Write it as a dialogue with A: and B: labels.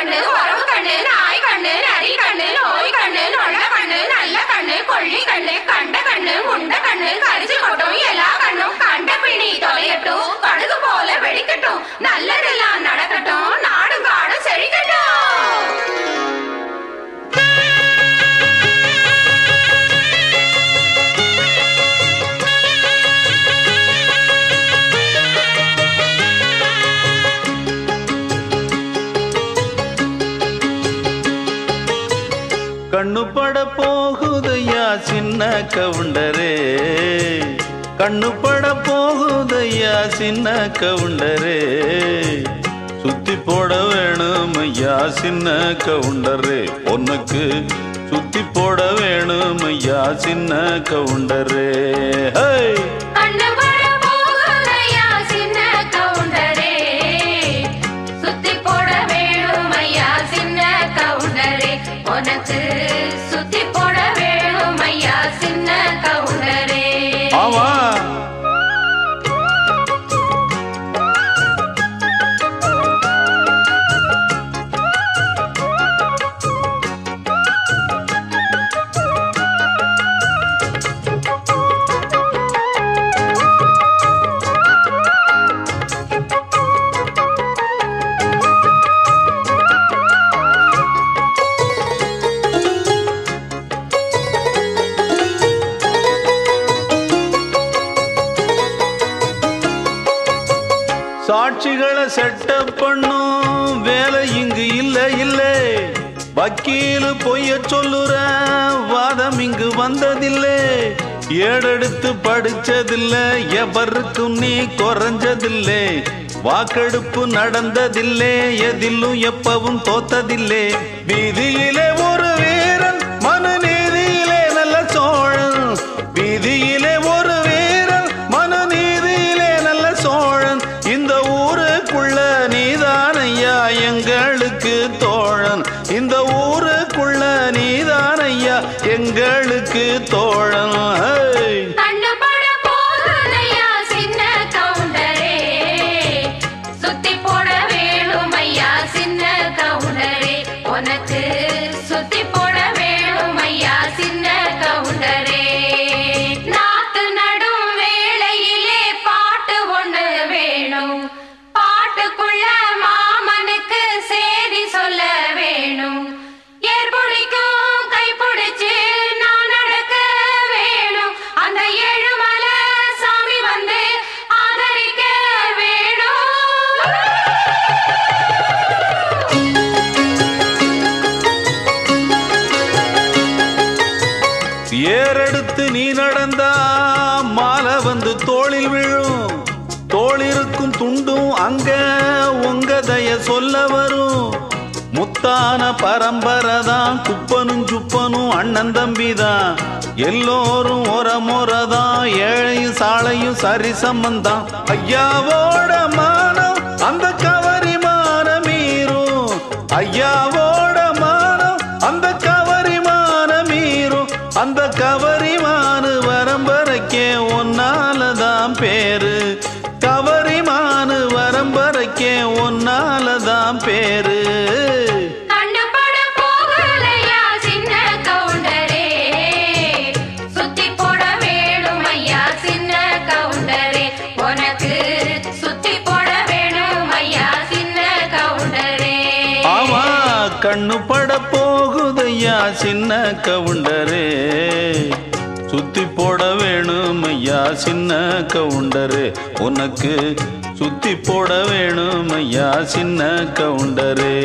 A: கண்ணு உறவு கண்ணு நாய் கண்ணு நரி கண்ணு நோய் கண்ணு நொல்ல கண்ணு நல்ல கண்ணு கொள்ளி கண்ணு கண்ட கண்ணு முண்ட கண்ணு
B: கண்ணு பட போகுதையா சின்ன கவுண்டரே. கண்ணு பட போகுதையா சின்ன கவுண்டரே. சுத்தி போட வேணும் ஐயா சின்ன கவுண்டரே. உனக்கு சுத்தி போட வேணும் ஐயா சின்ன கவுண்டரே. ஹே! சாட்சிகளை செட்டப் பண்ணும். வேலை இங்கு இல்ல இல்ல. வக்கீல் பொய்ய சொல்லுற வாதம் இங்கு வந்ததில்லை. ஏடெடுத்து படிச்சதில்ல எவருக்கும் நீ குறைஞ்சதில்லை. வாக்கெடுப்பு நடந்ததில்லை எதிலும் எப்பவும் தோத்ததில்லை. வீதியிலே
A: तक तो
B: எடுத்து நீ நடந்தா மாலை வந்து தோளில் விழும். தோளிருக்கும் துண்டும் அங்க உங்க தய சொல்ல வரும். முத்தான பரம்பரை தான் குப்பனும் சுப்பனும் அண்ணன் தம்பி தான். எல்லோரும் ஒரு முறை தான் ஏழையும் சாலையும் சரி சம்பந்தம் ஐயாவோட மானம் அந்த கவரி மானம் மீறும்.
A: ஐயாவோ ஐயா
B: சின்ன கவுண்டரே. சுத்தி போட வேணும் ஐயா சின்ன கவுண்டரே. உனக்கு சுத்தி போட வேணும் ஐயா சின்ன கவுண்டரே.